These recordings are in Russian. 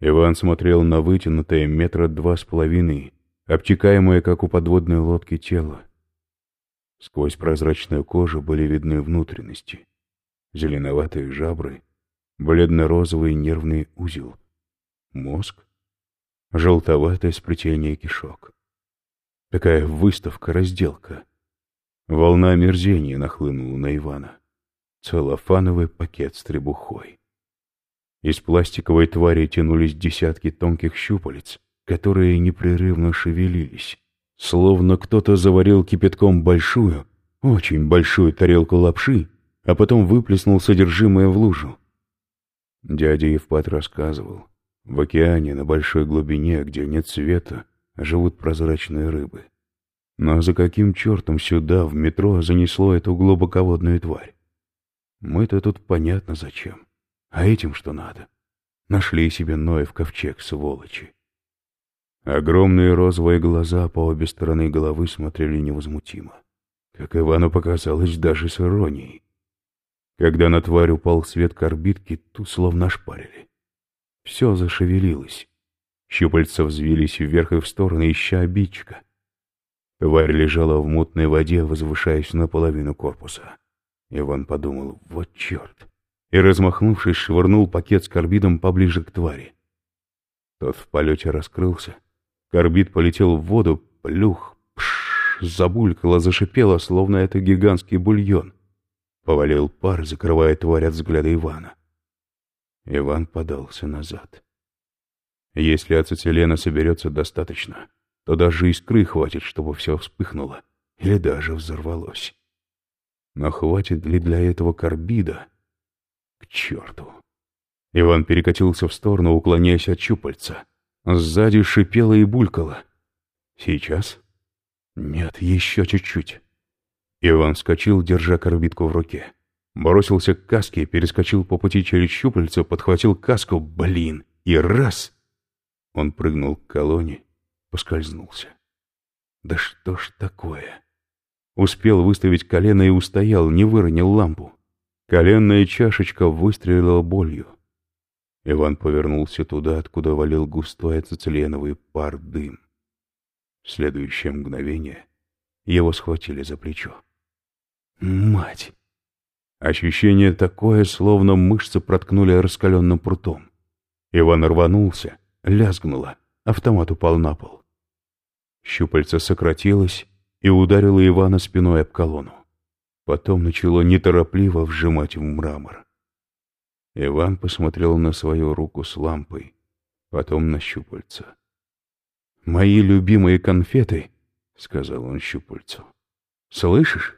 Иван смотрел на вытянутое метра два с половиной, обтекаемое, как у подводной лодки, тело. Сквозь прозрачную кожу были видны внутренности, зеленоватые жабры, бледно-розовый нервный узел, мозг, желтоватое сплетение кишок. Такая выставка-разделка. Волна омерзения нахлынула на Ивана. Целлофановый пакет с требухой. Из пластиковой твари тянулись десятки тонких щупалец, которые непрерывно шевелились, словно кто-то заварил кипятком большую, очень большую тарелку лапши, а потом выплеснул содержимое в лужу. Дядя Евпат рассказывал, в океане на большой глубине, где нет света, живут прозрачные рыбы. Но за каким чертом сюда, в метро, занесло эту глубоководную тварь? Мы-то тут понятно зачем. А этим что надо? Нашли себе Ноев ковчег, сволочи. Огромные розовые глаза по обе стороны головы смотрели невозмутимо. Как Ивану показалось, даже с иронией. Когда на тварь упал свет корбитки, ту словно шпарили. Все зашевелилось. Щупальца взвились вверх и в стороны, ища обидчика. Тварь лежала в мутной воде, возвышаясь наполовину корпуса. Иван подумал, вот черт, и, размахнувшись, швырнул пакет с карбидом поближе к твари. Тот в полете раскрылся. Карбид полетел в воду, плюх, пш, забулькало, зашипело, словно это гигантский бульон. Повалил пар, закрывая тварь от взгляда Ивана. Иван подался назад. Если ацетилена соберется достаточно, то даже искры хватит, чтобы все вспыхнуло или даже взорвалось. Но хватит ли для этого карбида? Черту! Иван перекатился в сторону, уклоняясь от щупальца. Сзади шипело и булькало. Сейчас? Нет, еще чуть-чуть. Иван вскочил, держа карбидку в руке. Бросился к каске, перескочил по пути через щупальца, подхватил каску, блин, и раз! Он прыгнул к колонне, поскользнулся. Да что ж такое? Успел выставить колено и устоял, не выронил лампу. Коленная чашечка выстрелила болью. Иван повернулся туда, откуда валил густой ацетиленовый пар дым. В следующее мгновение его схватили за плечо. Мать! Ощущение такое, словно мышцы проткнули раскаленным прутом. Иван рванулся, лязгнуло, автомат упал на пол. Щупальце сократилось и ударило Ивана спиной об колонну. Потом начало неторопливо вжимать в мрамор. Иван посмотрел на свою руку с лампой, потом на щупальца. «Мои любимые конфеты», — сказал он щупальцу. «Слышишь?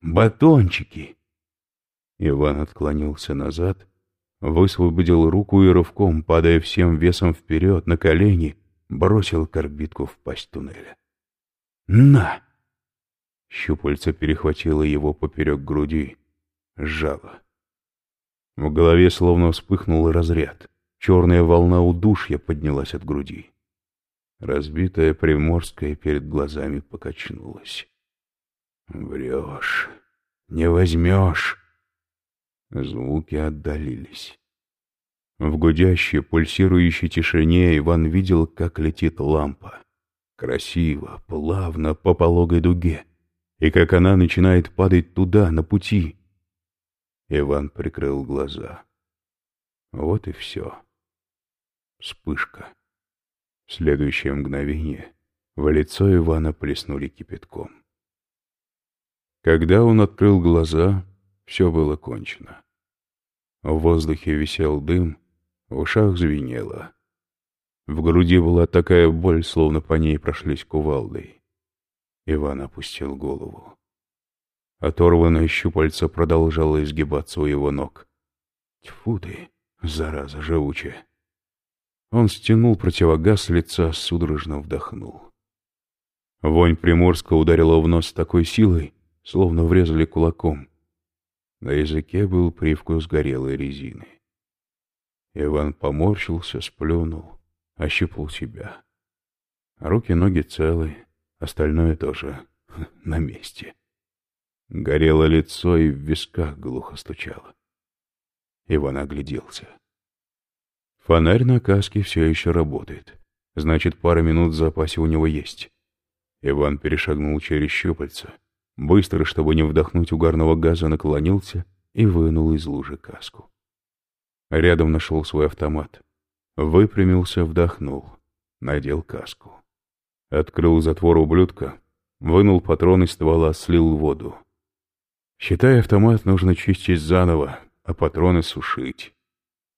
Батончики!» Иван отклонился назад, высвободил руку и рывком, падая всем весом вперед, на колени, бросил корбитку в пасть туннеля. «На!» Щупальце перехватило его поперек груди, сжало. В голове словно вспыхнул разряд. Черная волна удушья поднялась от груди. Разбитая Приморская перед глазами покачнулась. «Врешь, не возьмешь!» Звуки отдалились. В гудящей, пульсирующей тишине Иван видел, как летит лампа. Красиво, плавно, по пологой дуге. И как она начинает падать туда, на пути. Иван прикрыл глаза. Вот и все. Вспышка. В следующее мгновение в лицо Ивана плеснули кипятком. Когда он открыл глаза, все было кончено. В воздухе висел дым, в ушах звенело. В груди была такая боль, словно по ней прошлись кувалдой. Иван опустил голову. Оторванное щупальце продолжало изгибаться у его ног. Тьфу ты, зараза живучая. Он стянул противогаз с лица, судорожно вдохнул. Вонь Приморска ударила в нос такой силой, словно врезали кулаком. На языке был привкус горелой резины. Иван поморщился, сплюнул, ощупал себя. Руки-ноги целы, остальное тоже на месте. Горело лицо и в висках глухо стучало. Иван огляделся. Фонарь на каске все еще работает. Значит, пара минут в запасе у него есть. Иван перешагнул через щупальца. Быстро, чтобы не вдохнуть угарного газа, наклонился и вынул из лужи каску. Рядом нашел свой автомат. Выпрямился, вдохнул. Надел каску. Открыл затвор ублюдка, вынул патрон из ствола, слил воду. Считай, автомат нужно чистить заново, а патроны сушить.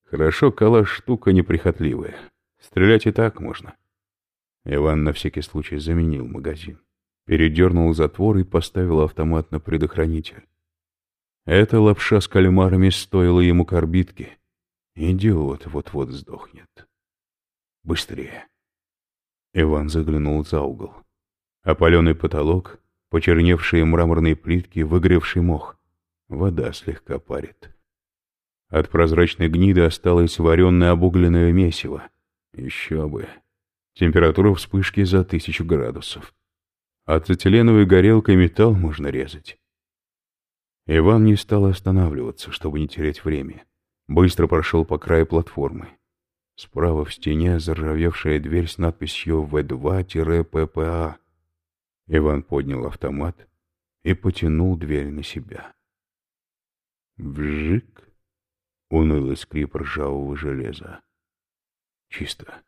Хорошо, калаш штука неприхотливая. Стрелять и так можно. Иван на всякий случай заменил магазин. Передернул затвор и поставил автомат на предохранитель. Эта лапша с кальмарами стоила ему корбитки. Идиот вот-вот сдохнет. Быстрее. Иван заглянул за угол. Опаленный потолок, почерневшие мраморные плитки, выгревший мох. Вода слегка парит. От прозрачной гниды осталось вареное обугленное месиво. Еще бы. Температура вспышки за тысячу градусов. Ацетиленовой горелкой металл можно резать. Иван не стал останавливаться, чтобы не терять время. Быстро прошел по краю платформы. Справа в стене заржавевшая дверь с надписью В2-ППА. Иван поднял автомат и потянул дверь на себя. Вжик! Унылый скрип ржавого железа. Чисто.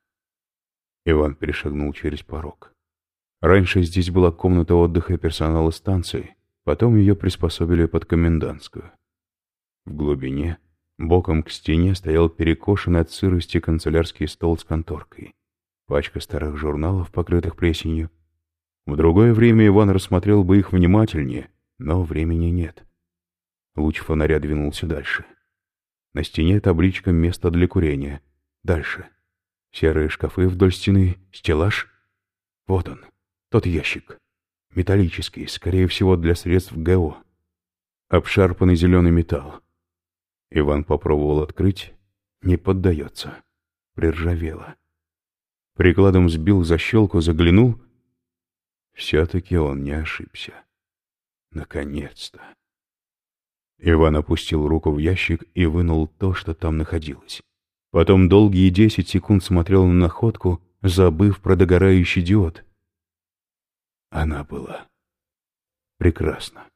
Иван перешагнул через порог. Раньше здесь была комната отдыха персонала станции, потом ее приспособили под комендантскую. В глубине, боком к стене, стоял перекошенный от сырости канцелярский стол с конторкой. Пачка старых журналов, покрытых плесенью. В другое время Иван рассмотрел бы их внимательнее, но времени нет. Луч фонаря двинулся дальше. На стене табличка «Место для курения». Дальше. Серые шкафы вдоль стены, стеллаж. Вот он, тот ящик. Металлический, скорее всего, для средств ГО. Обшарпанный зеленый металл. Иван попробовал открыть. Не поддается. Приржавело. Прикладом сбил защелку, заглянул. Все-таки он не ошибся. Наконец-то. Иван опустил руку в ящик и вынул то, что там находилось. Потом долгие десять секунд смотрел на находку, забыв про догорающий диод. Она была прекрасна.